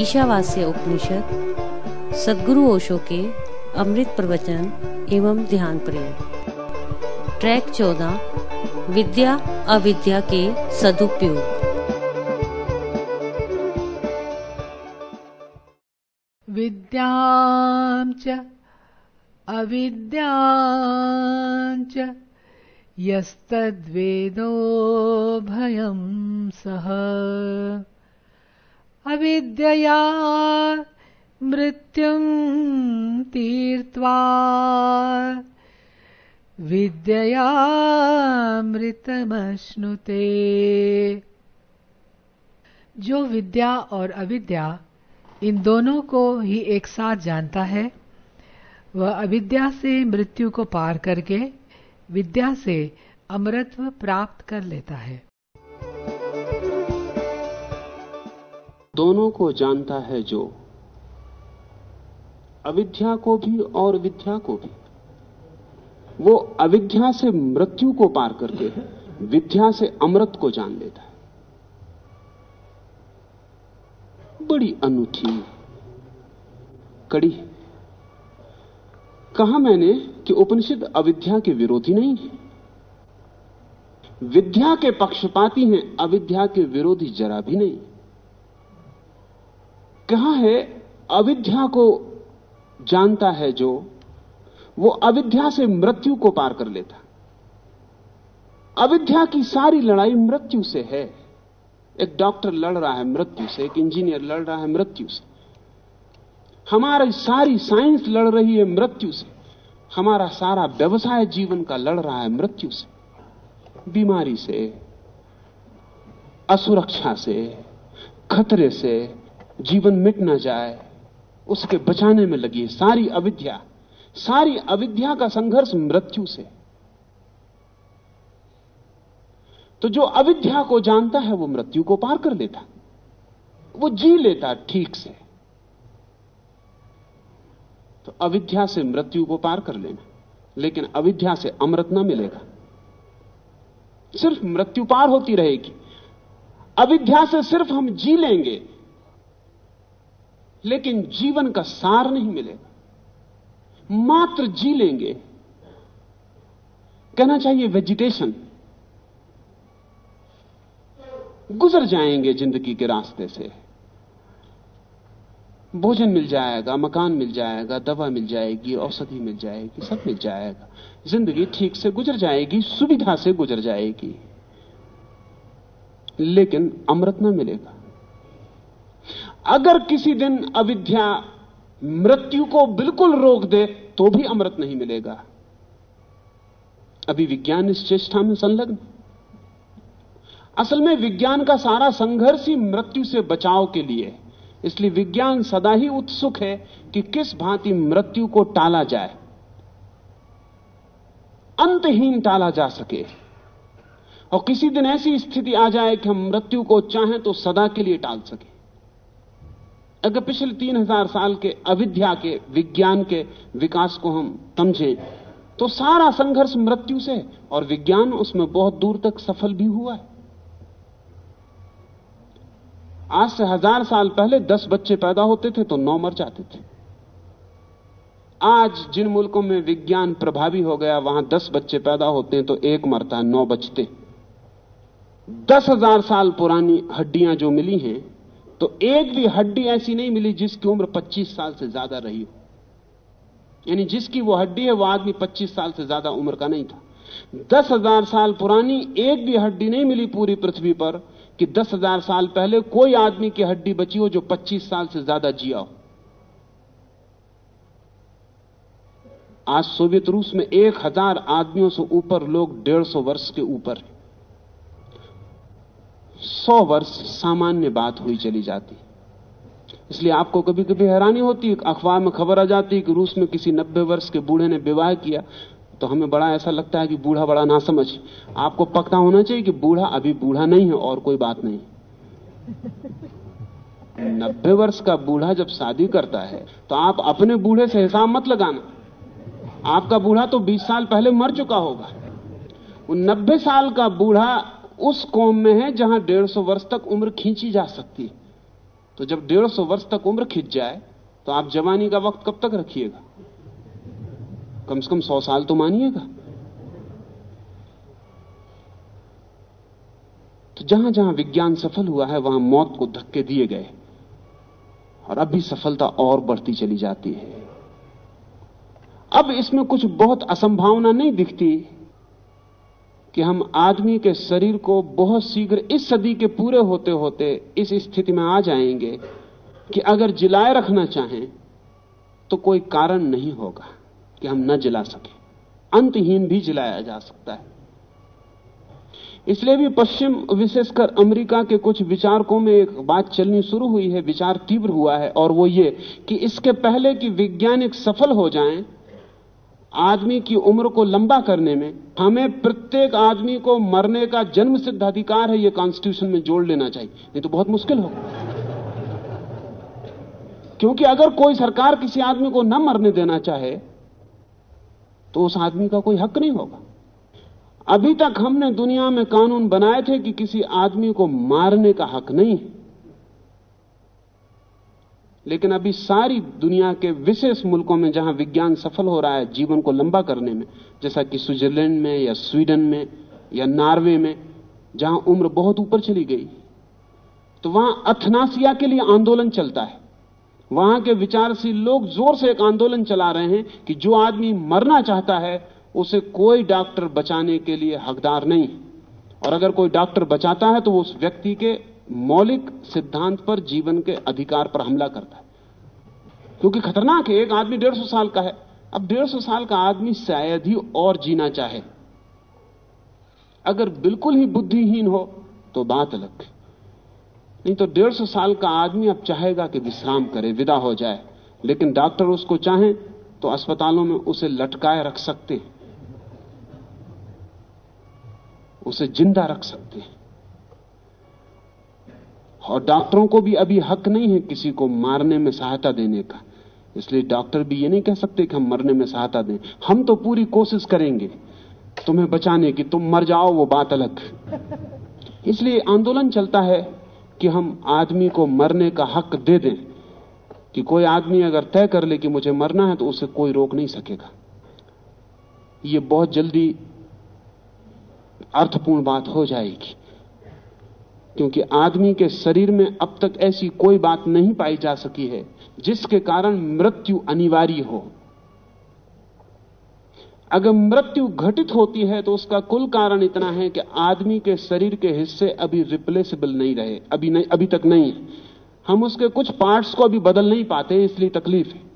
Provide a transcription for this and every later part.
ईशावास्य उपनिषद, सदगुरु ओशो के अमृत प्रवचन एवं ध्यान प्रेम। ट्रैक चौदह, विद्या अविद्या के सदुपयोग। विद्यां अविद्यां यस्तद्वेदो भयं सः अविद्यया मृत्युं तीर्त्वा विद्यया मृतमश्नुते। जो विद्या और अविद्या इन दोनों को ही एक साथ जानता है, वह अविद्या से मृत्यु को पार करके विद्या से अमरत्व प्राप्त कर लेता है। दोनों को जानता है जो अविद्या को भी और विद्या को भी। वो अविद्या से मृत्यु को पार करके विद्या से अमृत को जान लेता है। बड़ी अनूठी, कड़ी। कहा मैंने कि उपनिषद अविद्या के विरोधी नहीं है। विद्या के पक्षपाती हैं, अविद्या के विरोधी जरा भी नहीं। कहा है? अविद्या को जानता है जो, वो अविद्या से मृत्यु को पार कर लेता। अविद्या की सारी लड़ाई मृत्यु से है। एक डॉक्टर लड़ रहा है मृत्यु से, एक इंजीनियर लड़ रहा है मृत्यु से। हमारी सारी साइंस लड़ रही है मृत्यु से। हमारा सारा व्यवसाय जीवन का लड़ रहा है मृत्यु से। बीमारी से, असुरक्षा से, खतरे से जीवन मिट ना जाए, उसके बचाने में लगी सारी अविद्या। सारी अविद्या का संघर्ष मृत्यु से। तो जो अविद्या को जानता है, वो मृत्यु को पार कर लेता। वो जी लेता ठीक से। तो अविद्या से मृत्यु को पार कर लेना। लेकिन अविद्या से अमृत ना मिलेगा। सिर्फ़ मृत्यु पार होती रहेगी। अविद्या से सिर्फ़ हम जी लेंगे लेकिन जीवन का सार नहीं मिलेगा मात्र जी लेंगे। कहना चाहिए वेजिटेशन गुजर जाएँगे ज़िंदगी के रास्ते से। भोजन मिल जाएगा, मकान मिल जाएगा, दवा मिल जाएगी, औषधि मिल जाएगी, सब मिल जाएगा। ज़िंदगी ठीक से गुजर जाएगी, सुविधा से गुजर जाएगी। लेकिन अमृत न मिलेगा। अगर किसी दिन अविद्या मृत्यु को बिल्कुल रोक दे तो भी अमृत नहीं मिलेगा। अभी विज्ञान इस चेष्टा में संलग्न। असल में विज्ञान का सारा संघर्ष ही मृत्यु से बचाव के लिए इसलिए विज्ञान सदा ही उत्सुक है कि किस भांति मृत्यु को टाला जाए। अंतहीन टाला जा सके। और किसी दिन ऐसी स्थिति आ जाए कि हम मृत्यु को चाहें तो सदा के लिए टाल सके। अगर पिछले तीन हज़ार साल के अविद्या के, विज्ञान के विकास को हम समझें तो सारा संघर्ष मृत्यु से और विज्ञान उसमें बहुत दूर तक सफल भी हुआ है। आज से हज़ार साल पहले दस बच्चे पैदा होते थे तो नौ मर जाते थे। आज जिन मुल्कों में विज्ञान प्रभावी हो गया, वहाँ दस बच्चे पैदा होते हैं तो एक मरता है, नौ बचते। दस हज़ार साल पुरानी हड्डियाँ जो मिली हैं तो एक भी हड्डी ऐसी नहीं मिली जिसकी उम्र 25 साल से ज़्यादा रही हो। यानी जिसकी वो हड्डी है, वो आदमी 25 साल से ज़्यादा उम्र का नहीं था। दस हज़ार साल पुरानी एक भी हड्डी नहीं मिली पूरी पृथ्वी पर कि दस हज़ार साल पहले कोई आदमी की हड्डी बची हो जो 25 साल से ज़्यादा जिया हो। आज सोवियत रूस में एक हज़ार आदमियों से ऊपर लोग डेढ़ सौ वर्ष के ऊपर सौ वर्ष सामान्य बात हुई चली जाती। इसलिए आपको कभी कभी हैरानी होती है अखबार में खबर आ जाती है कि रूस में किसी नब्बे वर्ष के बूढ़े ने विवाह किया तो हमें बड़ा ऐसा लगता है कि बूढ़ा बड़ा ना समझ आपको पक्का होना चाहिए कि बूढ़ा अभी बूढ़ा नहीं है, और कोई बात नहीं। नब्बे वर्ष का बूढ़ा जब शादी करता है तो आप अपने बूढ़े से हिसाब मत लगाना। आपका बूढ़ा तो 20 साल पहले मर चुका होगा। वो नब्बे साल का बूढ़ा उस कौम में है जहाँ डेढ़ सौ वर्ष तक उम्र खींची जा सकती है। तो जब डेढ़ सौ वर्ष तक उम्र खींच जाए तो आप जवानी का वक्त कब तक रखिएगा? कम से कम सौ साल तो मानिएगा। तो जहाँ जहाँ विज्ञान सफल हुआ है, वहाँ मौत को धक्के दिए गए और अभी सफलता और बढ़ती चली जाती है। अब इसमें कुछ बहुत असंभावना नहीं दिखती। कि हम आदमी के शरीर को बहुत शीघ्र इस सदी के पूरे होते होते इस स्थिति में आ जाएँगे कि अगर जिलाए रखना चाहें तो कोई कारण नहीं होगा कि हम न जिला सके। अंतहीन भी जिलाया जा सकता है। इसलिए भी पश्चिम, विशेषकर अमेरिका के कुछ विचारकों में एक बात चलनी शुरू हुई है, विचार तीव्र हुआ है, और वो ये कि इसके पहले कि वैज्ञानिक सफल हो जाएँ आदमी की उम्र को लंबा करने में हमें प्रत्येक आदमी को मरने का जन्म सिद्ध अधिकार है यह कॉन्स्टिट्यूशन में जोड़ लेना चाहिए। नहीं तो बहुत मुश्किल होगा। क्योंकि अगर कोई सरकार किसी आदमी को न मरने देना चाहे तो उस आदमी का कोई हक नहीं होगा। अभी तक हमने दुनिया में कानून बनाए थे कि किसी आदमी को मारने का हक नहीं है। लेकिन अभी सारी दुनिया के विशेष मुल्कों में जहाँ विज्ञान सफल हो रहा है, जीवन को लंबा करने में, जैसा कि स्विट्जरलैंड में, या स्वीडन में, या नॉर्वे में, जहाँ उम्र बहुत ऊपर चली गई तो वहाँ अथनासिया के लिए आंदोलन चलता है। वहाँ के विचारशील लोग ज़ोर से एक आंदोलन चला रहे हैं कि जो आदमी मरना चाहता है, उसे कोई डॉक्टर बचाने के लिए हकदार नहीं और अगर कोई डॉक्टर बचाता है तो उस व्यक्ति के मौलिक सिद्धांत पर जीवन के अधिकार पर हमला करता है। क्योंकि खतरनाक है, एक आदमी डेढ़ सौ साल का है। अब डेढ़ सौ साल का आदमी शायद ही और जीना चाहे। अगर बिल्कुल ही बुद्धिहीन हो तो बात अलग नहीं तो डेढ़ सौ साल का आदमी अब चाहेगा कि विश्राम करे, विदा हो जाए। लेकिन डॉक्टर उसको चाहे तो अस्पतालों में उसे लटकाए रख सकते हैं। उसे ज़िंदा रख सकते हैं। और डॉक्टरों को भी अभी हक नहीं है किसी को मारने में सहायता देने का। इसलिए डॉक्टर भी ये नहीं कह सकते कि हम मरने में सहायता दें। हम तो पूरी कोशिश करेंगे तुम्हें बचाने की। तुम मर जाओ, वो बात अलग। इसलिए आंदोलन चलता है कि हम आदमी को मरने का हक दे दें कि कोई आदमी अगर तय कर ले कि मुझे मरना है तो उसे कोई रोक नहीं सकेगा। ये बहुत जल्दी अर्थपूर्ण बात हो जाएगी। क्योंकि आदमी के शरीर में अब तक ऐसी कोई बात नहीं पाई जा सकी है, जिसके कारण मृत्यु अनिवार्य हो। अगर मृत्यु घटित होती है तो उसका कुल कारण इतना है कि आदमी के शरीर के हिस्से अभी रिप्लेसेबल नहीं रहे, अभी नहीं, अभी तक नहीं। हम उसके कुछ पार्ट्स को अभी बदल नहीं पाते, इसलिए तकलीफ़ है।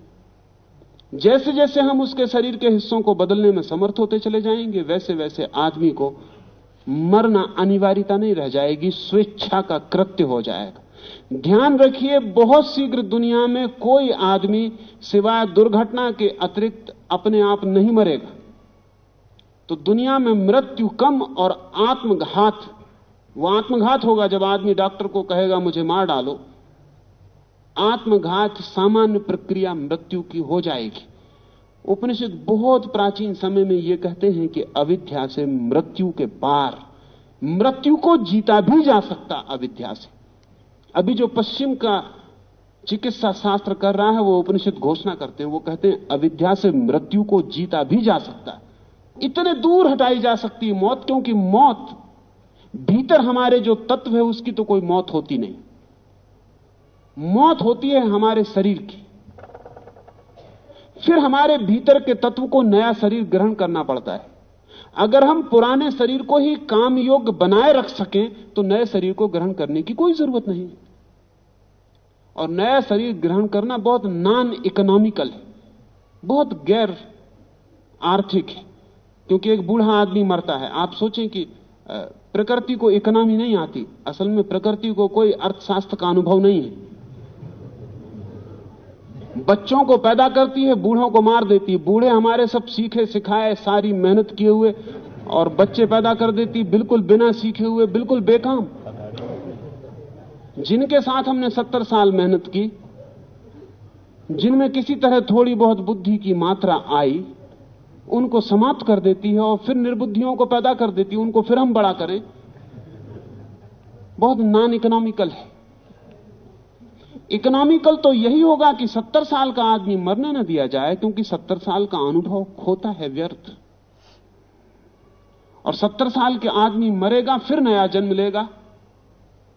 जैसे जैसे हम उसके शरीर के हिस्सों को बदलने में समर्थ होते चले जाएँगे वैसे वैसे आदमी को मरना अनिवार्यता नहीं रह जाएगी, स्वेच्छा का कृत्य हो जाएगा। ध्यान रखिए, बहुत शीघ्र दुनिया में कोई आदमी सिवाय दुर्घटना के अतिरिक्त अपने आप नहीं मरेगा। तो दुनिया में मृत्यु कम और आत्मघात, वो आत्मघात होगा जब आदमी डॉक्टर को कहेगा, मुझे मार डालो। आत्मघात सामान्य प्रक्रिया मृत्यु की हो जाएगी। उपनिषद बहुत प्राचीन समय में यह कहते हैं कि अविद्या से मृत्यु के पार, मृत्यु को जीता भी जा सकता अविद्या से। अभी जो पश्चिम का चिकित्सा शास्त्र कर रहा है, वो उपनिषद घोषणा करते हैं, वो कहते हैं, अविद्या से मृत्यु को जीता भी जा सकता। इतने दूर हटाई जा सकती है मौत, क्योंकि मौत, भीतर हमारे जो तत्व है, उसकी तो कोई मौत होती नहीं। मौत होती है हमारे शरीर की। फिर हमारे भीतर के तत्व को नया शरीर ग्रहण करना पड़ता है। अगर हम पुराने शरीर को ही काम योग्य बनाए रख सकें तो नए शरीर को ग्रहण करने की कोई ज़रूरत नहीं। और नया शरीर ग्रहण करना बहुत नॉन इकोनॉमिकल है। बहुत गैर आर्थिक है, क्योंकि एक बूढ़ा आदमी मरता है। आप सोचें कि प्रकृति को इकोनॉमी नहीं आती। असल में प्रकृति को कोई अर्थशास्त्र का अनुभव नहीं है। बच्चों को पैदा करती है, बूढ़ों को मार देती है। बूढ़े हमारे सब सीखे, सिखाए, सारी मेहनत किए हुए और बच्चे पैदा कर देती, बिल्कुल बिना सीखे हुए, बिल्कुल बेकाम। जिनके साथ हमने सत्तर साल मेहनत की, जिनमें किसी तरह थोड़ी बहुत बुद्धि की मात्रा आई, उनको समाप्त कर देती है और फिर निर्बुद्धियों को पैदा कर देती है, उनको फिर हम बड़ा करें। बहुत नॉन इकोनॉमिकल है। इकोनॉमिकल तो यही होगा कि सत्तर साल का आदमी मरने न दिया जाए क्योंकि सत्तर साल का अनुभव खोता है व्यर्थ। और सत्तर साल के आदमी मरेगा फिर नया जन्म लेगा।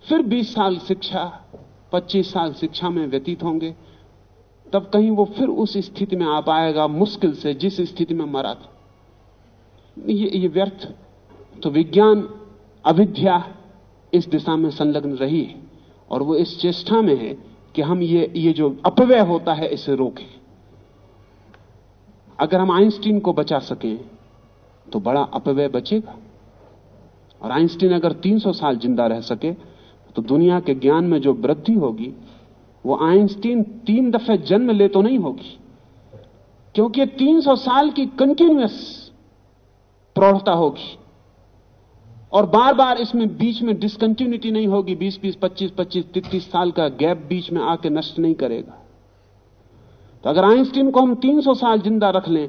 फिर बीस साल शिक्षा पच्चीस साल शिक्षा में व्यतीत होंगे। तब कहीं वो फिर उस स्थिति में आ पाएगा मुश्किल से जिस स्थिति में मरा था। ये, ये व्यर्थ। तो विज्ञान अविद्या इस दिशा में संलग्न रही है और वो इस चेष्टा में है कि हम ये ये जो अपव्यय होता है, इसे रोकें। अगर हम आइंस्टीन को बचा सकें तो बड़ा अपव्यय बचेगा। और आइंस्टीन अगर 300 साल ज़िंदा रह सके तो दुनिया के ज्ञान में जो वृद्धि होगी, वो आइंस्टीन तीन दफे जन्म ले तो नहीं होगी। क्योंकि 300 साल की कंटिन्यूस प्रौढ़ता होगी। और बार बार इसमें बीच में डिसकंटिन्यूटी नहीं होगी 20 20 25 25 33 साल का गैप बीच में आके नष्ट नहीं करेगा। तो अगर आइंस्टीन को हम 300 साल ज़िंदा रख लें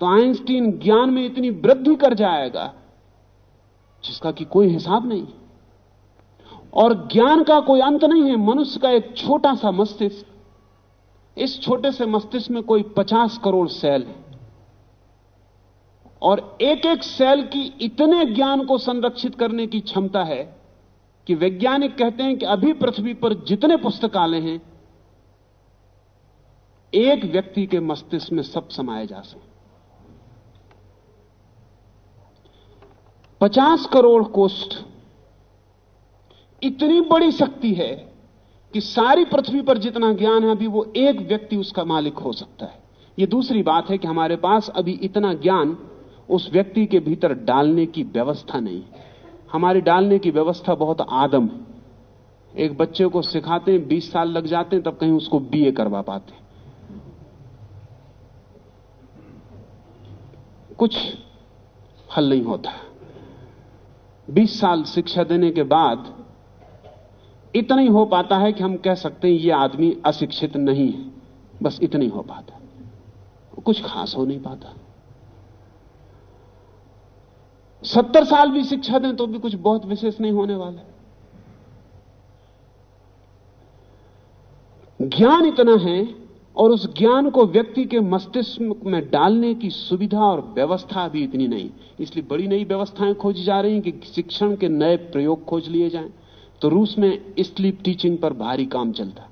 तो आइंस्टीन ज्ञान में इतनी वृद्धि कर जाएगा, जिसका कि कोई हिसाब नहीं। और ज्ञान का कोई अंत नहीं है, मनुष्य का एक छोटा सा मस्तिष्क। इस छोटे से मस्तिष्क में कोई 50 करोड़ सेल है। और एक एक सेल की इतने ज्ञान को संरक्षित करने की क्षमता है कि वैज्ञानिक कहते हैं कि अभी पृथ्वी पर जितने पुस्तकालय हैं, एक व्यक्ति के मस्तिष्क में सब समाये जा सके। पचास करोड़ कोष्ठ इतनी बड़ी शक्ति है कि सारी पृथ्वी पर जितना ज्ञान है, अभी वो एक व्यक्ति उसका मालिक हो सकता है। यह दूसरी बात है कि हमारे पास अभी इतना ज्ञान उस व्यक्ति के भीतर डालने की व्यवस्था नहीं। हमारी डालने की व्यवस्था बहुत आदम है। एक बच्चे को सिखाते हैं, बीस साल लग जाते हैं, तब कहीं उसको बीए करवा पाते हैं। कुछ हल नहीं होता। बीस साल शिक्षा देने के बाद इतना ही हो पाता है कि हम कह सकते हैं यह आदमी अशिक्षित नहीं है। बस इतना ही हो पाता। कुछ खास हो नहीं पाता। सत्तर साल भी शिक्षा दें तो भी कुछ बहुत विशेष नहीं होने वाला है। ज्ञान इतना है और उस ज्ञान को व्यक्ति के मस्तिष्क में डालने की सुविधा और व्यवस्था भी इतनी नहीं। इसलिए बड़ी नई व्यवस्थाएँ खोजी जा रही हैं कि शिक्षण के नए प्रयोग खोज लिए जाएँ। तो रूस में स्लीप टीचिंग पर भारी काम चलता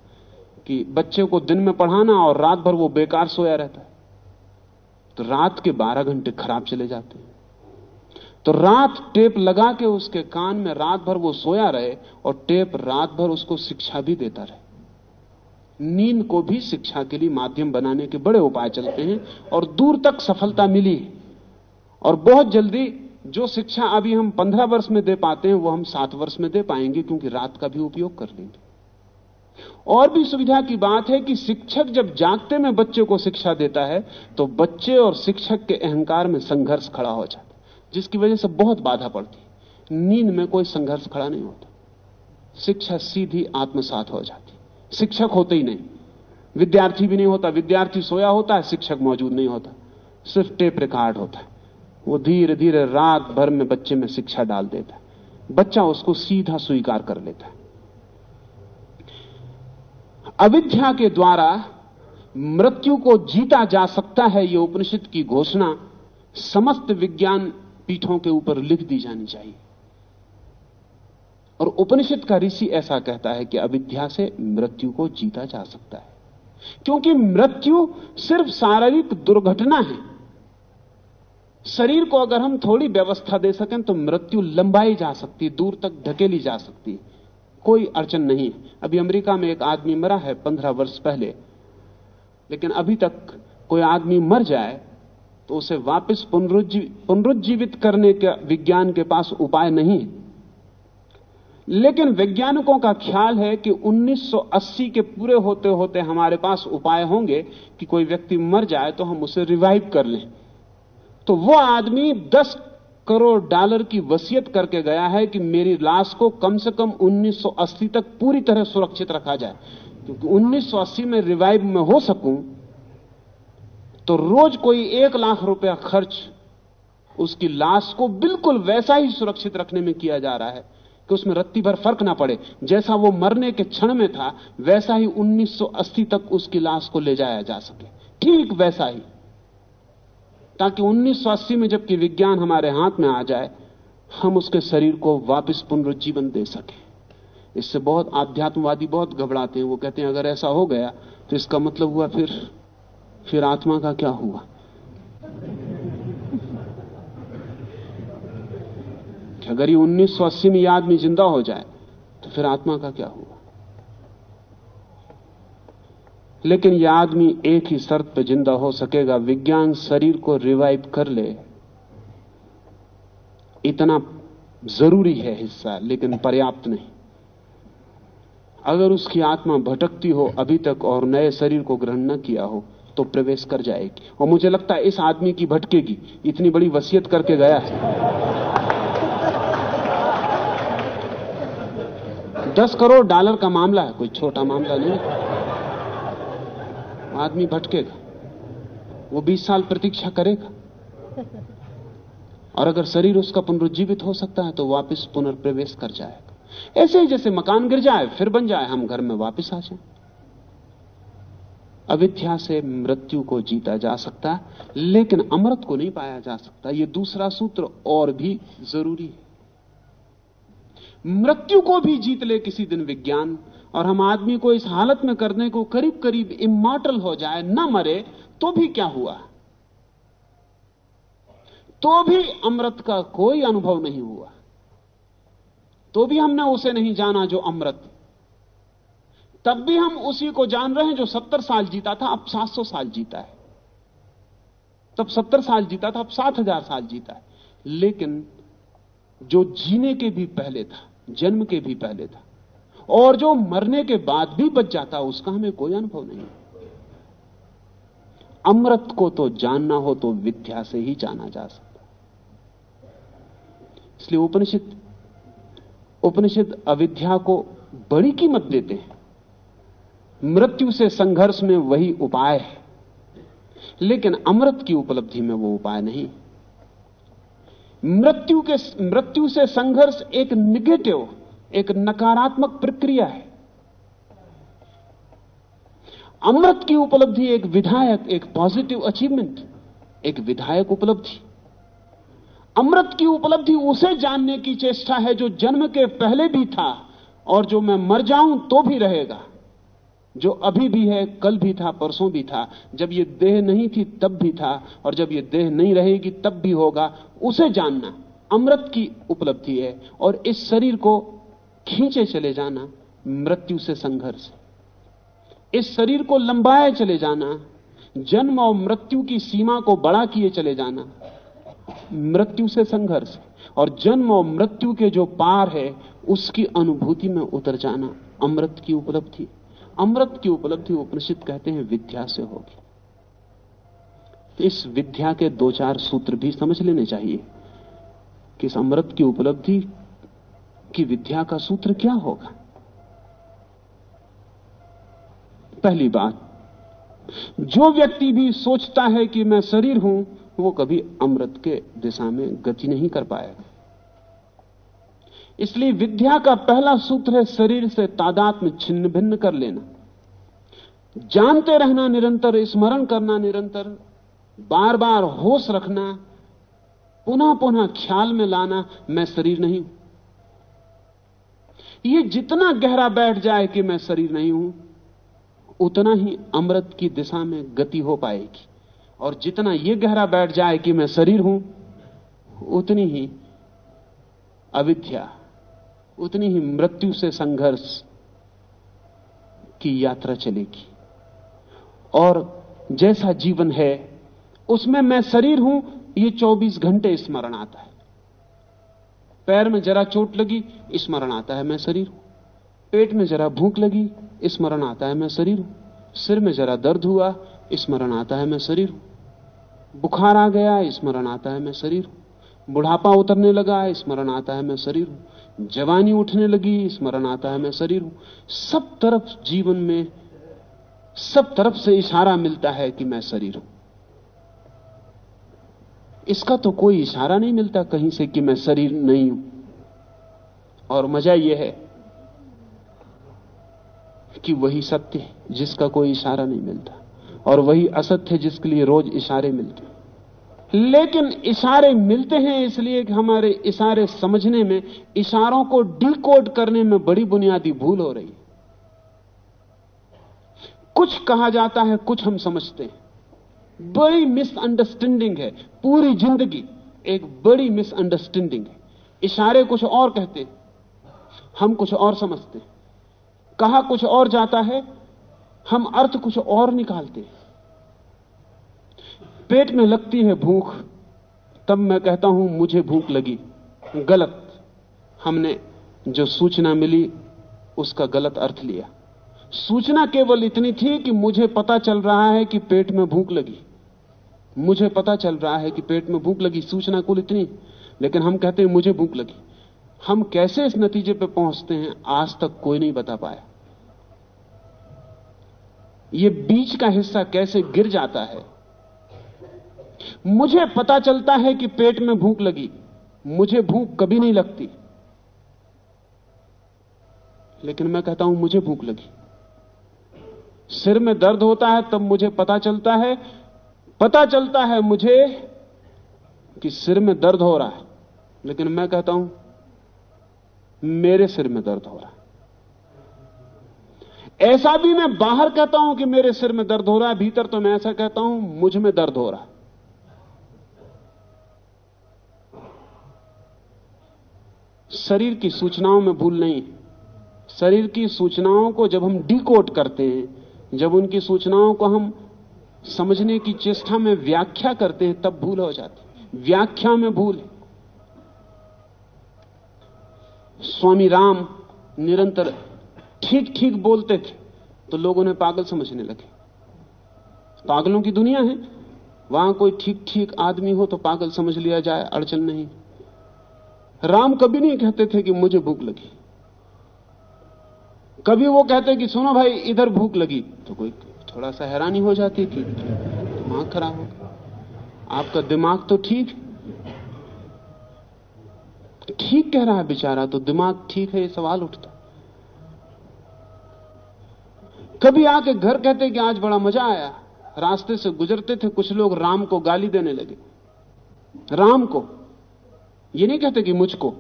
कि बच्चे को दिन में पढ़ाना और रात भर वो बेकार सोया रहता। है तो रात के 12 घंटे खराब चले जाते हैं। तो रात टेप लगा के उसके कान में रात भर वो सोया रहे और टेप रात भर उसको शिक्षा भी देता रहे। नींद को भी शिक्षा के लिए माध्यम बनाने के बड़े उपाय चलते हैं और दूर तक सफलता मिली और बहुत जल्दी जो शिक्षा अभी हम पंद्रह वर्ष में दे पाते हैं, वो हम सात वर्ष में दे पाएँगे क्योंकि रात का भी उपयोग कर लेंगे। और भी सुविधा की बात है कि शिक्षक जब जागते में बच्चे को शिक्षा देता है तो बच्चे और शिक्षक के अहंकार में संघर्ष खड़ा हो जाता जिसकी वजह से बहुत बाधा पड़ती। नींद में कोई संघर्ष खड़ा नहीं होता। शिक्षा सीधी आत्मसात हो जाती। शिक्षक होते ही नहीं। विद्यार्थी भी नहीं होता। विद्यार्थी सोया होता है, शिक्षक मौजूद नहीं होता। सिर्फ़ टेप रिकॉर्ड होता है। वो धीरे धीरे रात भर में बच्चे में शिक्षा डाल देता है। बच्चा उसको सीधा स्वीकार कर लेता है। अविद्या के द्वारा मृत्यु को जीता जा सकता है यह उपनिषद की घोषणा। समस्त विज्ञान पीठों के ऊपर लिख दी जानी चाहिए। और उपनिषद का ऋषि ऐसा कहता है कि अविद्या से मृत्यु को जीता जा सकता है। क्योंकि मृत्यु सिर्फ़ शारीरिक दुर्घटना है। शरीर को अगर हम थोड़ी व्यवस्था दे सकें तो मृत्यु लंबाई जा सकती है दूर तक ढकेली जा सकती। है कोई अड़चन नहीं अभी अमेरिका में एक आदमी मरा है पंद्रह वर्ष पहले। लेकिन अभी तक कोई आदमी मर जाए तो उसे वापस पुनरुज्जीवित करने का विज्ञान के पास उपाय नहीं है। लेकिन वैज्ञानिकों का ख्याल है कि 1980 के पूरे होते होते हमारे पास उपाय होंगे कि कोई व्यक्ति मर जाए तो हम उसे रिवाइव कर लें। तो वो आदमी 10 करोड़ डॉलर की वसीयत करके गया है कि मेरी लाश को कम से कम 1980 तक पूरी तरह सुरक्षित रखा जाए। क्योंकि 1980 में रिवाइव में हो सकूँ तो रोज कोई एक लाख रुपया खर्च उसकी लाश को बिल्कुल वैसा ही सुरक्षित रखने में किया जा रहा है कि उसमें रत्ती भर फ़र्क ना पड़े। जैसा वो मरने के क्षण में था, वैसा ही 1980 तक उसकी लाश को ले जाया जा सके। ठीक वैसा ही। ताकि 1980 में जबकि विज्ञान हमारे हाथ में आ जाए, हम उसके शरीर को वापस पुनरुज्जीवन दे सके। इससे बहुत आध्यात्मवादी बहुत घबराते हैं। वो कहते हैं, अगर ऐसा हो गया तो इसका मतलब हुआ फिर फिर आत्मा का क्या हुआ? अगर ये 1980 में यह आदमी ज़िंदा हो जाए तो फिर आत्मा का क्या हुआ? लेकिन यह आदमी एक ही शर्त पर ज़िंदा हो सकेगा, विज्ञान शरीर को रिवाइव कर ले। इतना ज़रूरी है हिस्सा, लेकिन पर्याप्त नहीं। अगर उसकी आत्मा भटकती हो अभी तक और नए शरीर को ग्रहण न किया हो तो प्रवेश कर जाएगी। और मुझे लगता है इस आदमी की भटकेगी। इतनी बड़ी वसीयत करके गया है। दस करोड़ डॉलर का मामला है। कोई छोटा मामला नहीं आदमी भटकेगा। वो बीस साल प्रतीक्षा करेगा। और अगर शरीर उसका पुनरुज्जीवित हो सकता है तो वापस पुनर्प्रवेश कर जाएगा। ऐसे ही जैसे मकान गिर जाए, फिर बन जाए, हम घर में वापस आ जाए। अविद्या से मृत्यु को जीता जा सकता है लेकिन अमृत को नहीं पाया जा सकता। यह दूसरा सूत्र और भी ज़रूरी है। मृत्यु को भी जीत ले किसी दिन विज्ञान, और हम आदमी को इस हालत में करने को करीब करीब इमोर्टल हो जाए, न मरे तो भी क्या हुआ? तो भी अमृत का कोई अनुभव नहीं हुआ। तो भी हमने उसे नहीं जाना जो अमृत। तब भी हम उसी को जान रहे हैं जो सत्तर साल जीता था, अब सात सौ साल जीता है। तब सत्तर साल जीता था, अब सात हज़ार साल जीता है। लेकिन जो जीने के भी पहले था, जन्म के भी पहले था, और जो मरने के बाद भी बच जाता, उसका हमें कोई अनुभव नहीं अमृत को तो जानना हो तो विद्या से ही जाना जा सकता। इसलिए उपनिषद उपनिषद अविद्या को बड़ी कीमत देते हैं। मृत्यु से संघर्ष में वही उपाय है। लेकिन अमृत की उपलब्धि में वो उपाय नहीं। मृत्यु के मृत्यु से संघर्ष एक निगेटिव एक नकारात्मक प्रक्रिया है। अमृत की उपलब्धि एक विधायक, एक पॉजिटिव अचीवमेंट एक विधायक उपलब्धि। अमृत की उपलब्धि उसे जानने की चेष्टा है जो जन्म के पहले भी था और जो मैं मर जाऊँ तो भी रहेगा। जो अभी भी है, कल भी था, परसों भी था। जब ये देह नहीं थी, तब भी था। और जब ये देह नहीं रहेगी, तब भी होगा। उसे जानना, अमृत की उपलब्धि है। और इस शरीर को खींचे चले जाना, मृत्यु से संघर्ष। इस शरीर को लंबाए चले जाना, जन्म और मृत्यु की सीमा को बड़ा किए चले जाना, मृत्यु से संघर्ष। और जन्म और मृत्यु के जो पार है, उसकी अनुभूति में उतर जाना, अमृत की उपलब्धि। अमृत की उपलब्धि उपनिषद कहते हैं विद्या से होगी। तो इस विद्या के दो चार सूत्र भी समझ लेने चाहिए कि इस अमृत की उपलब्धि की विद्या का सूत्र क्या होगा। पहली बात, जो व्यक्ति भी सोचता है कि मैं शरीर हूँ, वो कभी अमृत के दिशा में गति नहीं कर पाएगा। इसलिए विद्या का पहला सूत्र है शरीर से तादात में छिन्न भिन्न कर लेना। जानते रहना निरंतर, स्मरण करना निरंतर बार बार होश रखना, पुनः पुनः ख्याल में लाना, मैं शरीर नहीं हूँ। यह जितना गहरा बैठ जाए कि मैं शरीर नहीं हूँ, उतना ही अमृत की दिशा में गति हो पाएगी। और जितना यह गहरा बैठ जाए कि मैं शरीर हूँ, उतनी ही अविद्या उतनी ही मृत्यु से संघर्ष की यात्रा चलेगी। और जैसा जीवन है, उसमें मैं शरीर हूँ, ये 24 घंटे स्मरण आता है। पैर में जरा चोट लगी, स्मरण आता है मैं शरीर हूँ। पेट में जरा भूख लगी, स्मरण आता है मैं शरीर हूँ। सिर में जरा दर्द हुआ, स्मरण आता है मैं शरीर हूँ। बुखार आ गया, स्मरण आता है मैं शरीर हूँ। बुढ़ापा उतरने लगा, स्मरण आता है मैं शरीर हूँ। जवानी उठने लगी, स्मरण आता है मैं शरीर हूँ। सब तरफ़ जीवन में, सब तरफ़ से इशारा मिलता है कि मैं शरीर हूँ। इसका तो कोई इशारा नहीं मिलता कहीं से कि मैं शरीर नहीं हूँ। और मज़ा यह है कि वही सत्य है जिसका कोई इशारा नहीं मिलता। और वही असत्य है जिसके लिए रोज इशारे मिलते लेकिन इशारे मिलते हैं इसलिए कि हमारे इशारे समझने में, इशारों को डिकोड करने में बड़ी बुनियादी भूल हो रही कुछ कहा जाता है, कुछ हम समझते हैं। बड़ी मिसअंडरस्टैंडिंग है, पूरी ज़िंदगी एक बड़ी मिसअंडरस्टैंडिंग है। इशारे कुछ और कहते हैं, हम कुछ और समझते हैं। कहा कुछ और जाता है, हम अर्थ कुछ और निकालते हैं। पेट में लगती है भूख, तब मैं कहता हूँ, मुझे भूख लगी। गलत। हमने जो सूचना मिली, उसका गलत अर्थ लिया। सूचना केवल इतनी थी कि मुझे पता चल रहा है कि पेट में भूख लगी। मुझे पता चल रहा है कि पेट में भूख लगी, सूचना कुल इतनी। लेकिन हम कहते हैं, मुझे भूख लगी। हम कैसे इस नतीजे पर पहुँचते हैं, आज तक कोई नहीं बता पाया। यह बीच का हिस्सा कैसे गिर जाता है मुझे पता चलता है कि पेट में भूख लगी। मुझे भूख कभी नहीं लगती। लेकिन मैं कहता हूँ, मुझे भूख लगी। सिर में दर्द होता है, तब मुझे पता चलता है। पता चलता है मुझे कि सिर में दर्द हो रहा है। लेकिन मैं कहता हूँ, मेरे सिर में दर्द हो रहा है। ऐसा भी मैं बाहर कहता हूँ कि मेरे सिर में दर्द हो रहा है, भीतर तो मैं ऐसा कहता हूँ, मुझमें दर्द हो रहा है। शरीर की सूचनाओं में भूल नहीं। शरीर की सूचनाओं को जब हम डिकोड करते हैं, जब उनकी सूचनाओं को हम समझने की चेष्टा में व्याख्या करते हैं, तब भूल हो जाती व्याख्या में भूल स्वामी राम निरंतर ठीक ठीक बोलते थे तो लोग उन्हें पागल समझने लगे। पागलों की दुनिया है। वहाँ कोई ठीक ठीक आदमी हो तो पागल समझ लिया जाए, अड़चन नहीं। राम कभी नहीं कहते थे कि मुझे भूख लगी। कभी वो कहते कि सुनो भाई, इधर भूख लगी। तो कोई थोड़ा सा हैरानी हो जाती कि दिमाग खराब हो आपका दिमाग तो ठीक ठीक कह रहा है बेचारा तो दिमाग ठीक है, ये सवाल उठता। कभी आके घर कहते कि आज बड़ा मज़ा आया। रास्ते से गुजरते थे, कुछ लोग राम को गाली देने लगे। राम को। ये नहीं कहते कि मुझको।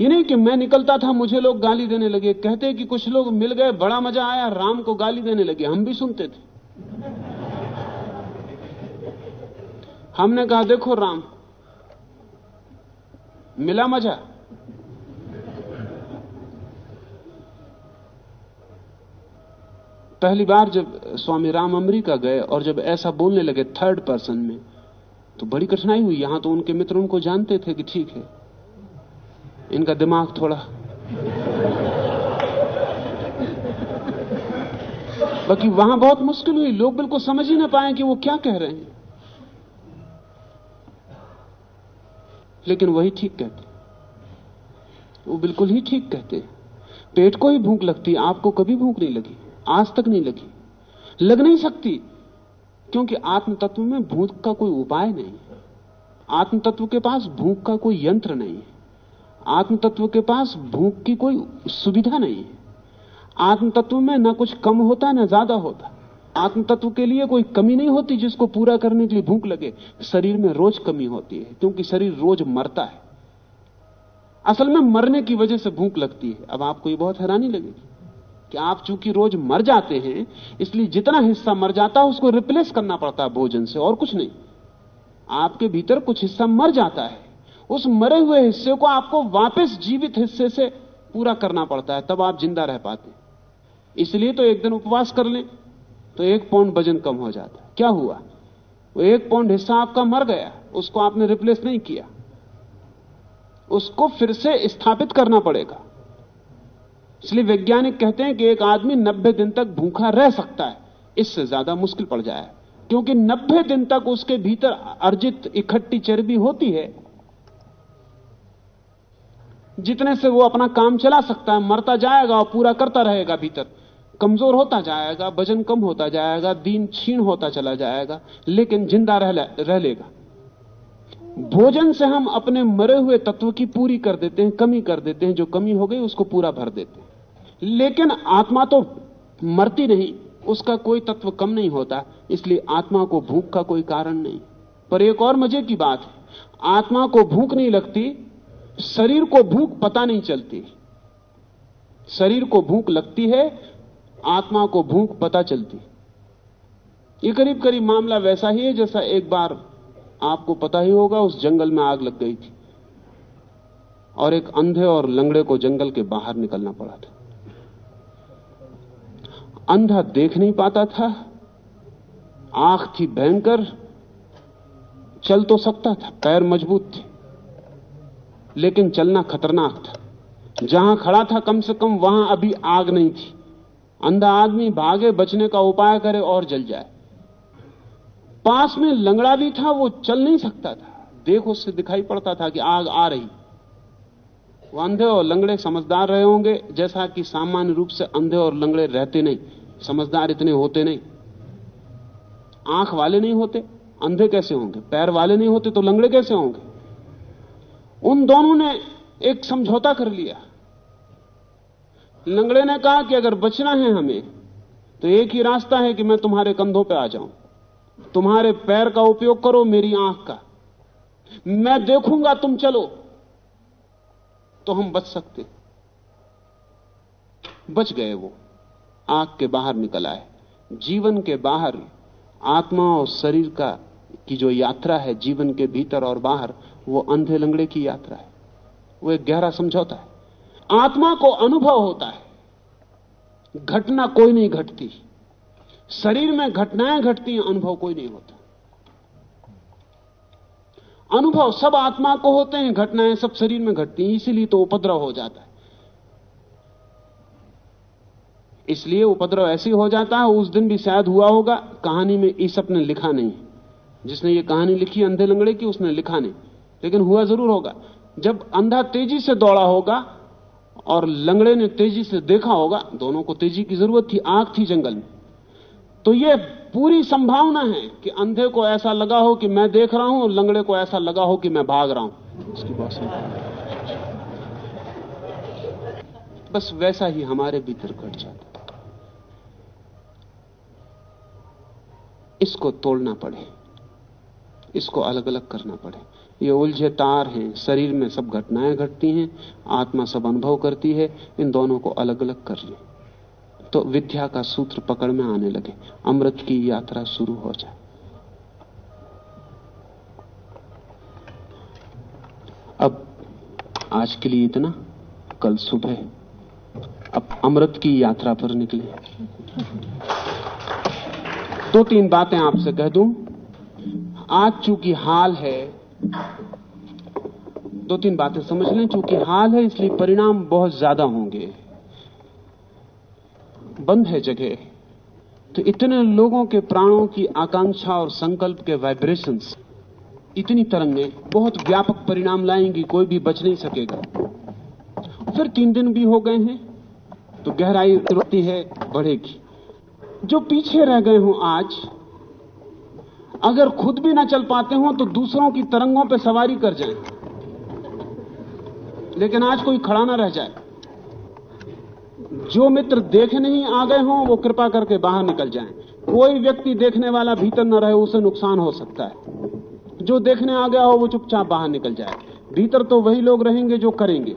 ये नहीं कि मैं निकलता था, मुझे लोग गाली देने लगे। कहते कि कुछ लोग मिल गए, बड़ा मज़ा आया, राम को गाली देने लगे। हम भी सुनते थे। हमने कहा, देखो राम, मिला मज़ा? पहली बार जब स्वामी राम अमरीका गए और जब ऐसा बोलने लगे थर्ड पर्सन में तो बड़ी कठिनाई हुई। यहाँ तो उनके मित्र उनको जानते थे कि ठीक है। इनका दिमाग थोड़ा। बाकी वहाँ बहुत मुश्किल हुई। लोग बिल्कुल समझ ही ना पाए कि वो क्या कह रहे हैं। लेकिन वही ठीक कहते वो बिल्कुल ही ठीक कहते पेट को ही भूख लगती, आपको कभी भूख नहीं लगी, आज तक नहीं लगी। लग नहीं सकती। क्योंकि आत्म तत्व में भूख का कोई उपाय नहीं आत्म तत्व के पास भूख का कोई यंत्र नहीं है। आत्म तत्व के पास भूख की कोई सुविधा नहीं है। आत्म तत्व में ना कुछ कम होता, ना ज़्यादा होता। आत्म तत्व के लिए कोई कमी नहीं होती जिसको पूरा करने के लिए भूख लगे। शरीर में रोज कमी होती है, क्योंकि शरीर रोज मरता है। असल में मरने की वजह से भूख लगती है। अब आपको ये बहुत हैरानी लगेगी। कि आप चूँकि रोज मर जाते हैं, इसलिए जितना हिस्सा मर जाता है, उसको रिप्लेस करना पड़ता है भोजन से, और कुछ नहीं। आपके भीतर कुछ हिस्सा मर जाता है। उस मरे हुए हिस्से को आपको वापस जीवित हिस्से से पूरा करना पड़ता है, तब आप ज़िंदा रह पाते इसलिए तो एक दिन उपवास कर लें तो एक पौंड वज़न कम हो जाता क्या हुआ? वो एक पौंड हिस्सा आपका मर गया, उसको आपने रिप्लेस नहीं किया। उसको फिर से स्थापित करना पड़ेगा। इसलिए वैज्ञानिक कहते हैं कि एक आदमी 90 दिन तक भूखा रह सकता है। इससे ज़्यादा मुश्किल पड़ जाए। क्योंकि 90 दिन तक उसके भीतर अर्जित इकट्ठी चर्बी होती है। जितने से वो अपना काम चला सकता है मरता जाएगा और पूरा करता रहेगा भीतर। कमज़ोर होता जाएगा वज़न कम होता जाएगा दीन छीण होता चला जाएगा लेकिन ज़िंदा रह, रह लेगा। भोजन से हम अपने मरे हुए तत्व की पूरी कर देते हैं कमी कर देते हैं जो कमी हो गई उसको पूरा भर देते हैं। लेकिन आत्मा तो मरती नहीं, उसका कोई तत्व कम नहीं होता, इसलिए आत्मा को भूख का कोई कारण नहीं। पर एक और मज़े की बात है, आत्मा को भूख नहीं लगती, शरीर को भूख पता नहीं चलती। शरीर को भूख लगती है, आत्मा को भूख पता चलती। ये करीब करीब मामला वैसा ही है जैसा एक बार आपको पता ही होगा, उस जंगल में आग लग गई थी। और एक अंधे और लंगड़े को जंगल के बाहर निकलना पड़ा था। अंधा देख नहीं पाता था। आँख थी भयंकर, चल तो सकता था, पैर मज़बूत थे। लेकिन चलना खतरनाक था। जहाँ खड़ा था कम से कम वहाँ अभी आग नहीं थी। अंधा आदमी भागे, बचने का उपाय करे और जल जाए। पास में लंगड़ा भी था, वो चल नहीं सकता था। देख, उससे दिखाई पड़ता था कि आग आ रही। वो अंधे और लंगड़े समझदार रहे होंगे, जैसा कि सामान्य रूप से अंधे और लंगड़े रहते नहीं, समझदार इतने होते नहीं। आँख वाले नहीं होते, अंधे कैसे होंगे? पैर वाले नहीं होते तो लंगड़े कैसे होंगे? उन दोनों ने एक समझौता कर लिया। लंगड़े ने कहा कि अगर बचना है हमें तो एक ही रास्ता है कि मैं तुम्हारे कंधों पर आ जाऊँ। तुम्हारे पैर का उपयोग करो मेरी आँख का। मैं देखूँगा, तुम चलो। तो हम बच सकते। बच गए वो। आग के बाहर निकल आए। जीवन के बाहर, आत्मा और शरीर का की जो यात्रा है जीवन के भीतर और बाहर, वो अंधे लंगड़े की यात्रा है। वो एक गहरा समझौता है। आत्मा को अनुभव होता है। घटना कोई नहीं घटती। शरीर में घटनाएँ घटती हैं, अनुभव कोई नहीं होता। अनुभव सब आत्मा को होते हैं, घटनाएँ सब शरीर में घटती हैं, इसीलिए तो उपद्रव हो जाता है। इसलिए उपद्रव ऐसे हो जाता है, उस दिन भी शायद हुआ होगा, कहानी में ईसप ने लिखा नहीं जिसने ये कहानी लिखी अंधे लंगड़े की, उसने लिखा नहीं। लेकिन हुआ ज़रूर होगा। जब अंधा तेज़ी से दौड़ा होगा, और लंगड़े ने तेज़ी से देखा होगा, दोनों को तेज़ी की ज़रूरत थी, आग थी जंगल में। तो यह पूरी संभावना है कि अंधे को ऐसा लगा हो कि मैं देख रहा हूँ और लंगड़े को ऐसा लगा हो कि मैं भाग रहा हूँ। इसकी बात बस वैसा ही हमारे भीतर घट जाता इसको तोड़ना पड़े। इसको अलग अलग करना पड़े। ये उलझे तार हैं। शरीर में सब घटनाएँ घटती हैं। आत्मा सब अनुभव करती है। इन दोनों को अलग अलग कर ले। तो विद्या का सूत्र पकड़ में आने लगे। अमृत की यात्रा शुरू हो जाए। अब आज के लिए इतना। कल सुबह। अब अमृत की यात्रा पर निकले दो तो तीन बातें आपसे कह दूँ। आज चूँकि हाल है, दो तीन बातें समझ लें। चूँकि हाल है, इसलिए परिणाम बहुत ज़्यादा होंगे। बंद है जगह। तो इतने लोगों के प्राणों की आकांक्षा और संकल्प के वाइब्रेशंस इतनी तरंगें बहुत व्यापक परिणाम लाएँगी, कोई भी बच नहीं सकेगा। फिर तीन दिन भी हो गए हैं तो गहराई रोती है बढ़ेगी। जो पीछे रह गए हों आज, अगर खुद भी ना चल पाते हो तो दूसरों की तरंगों पर सवारी कर जाएँ। लेकिन आज कोई खड़ा ना रह जाए। जो मित्र देखने नहीं आ गए हों, वो कृपा करके बाहर निकल जाएँ। कोई व्यक्ति देखने वाला भीतर न रहे, उसे नुकसान हो सकता है। जो देखने आ गया हो, वो चुपचाप बाहर निकल जाए। भीतर तो वही लोग रहेंगे जो करेंगे।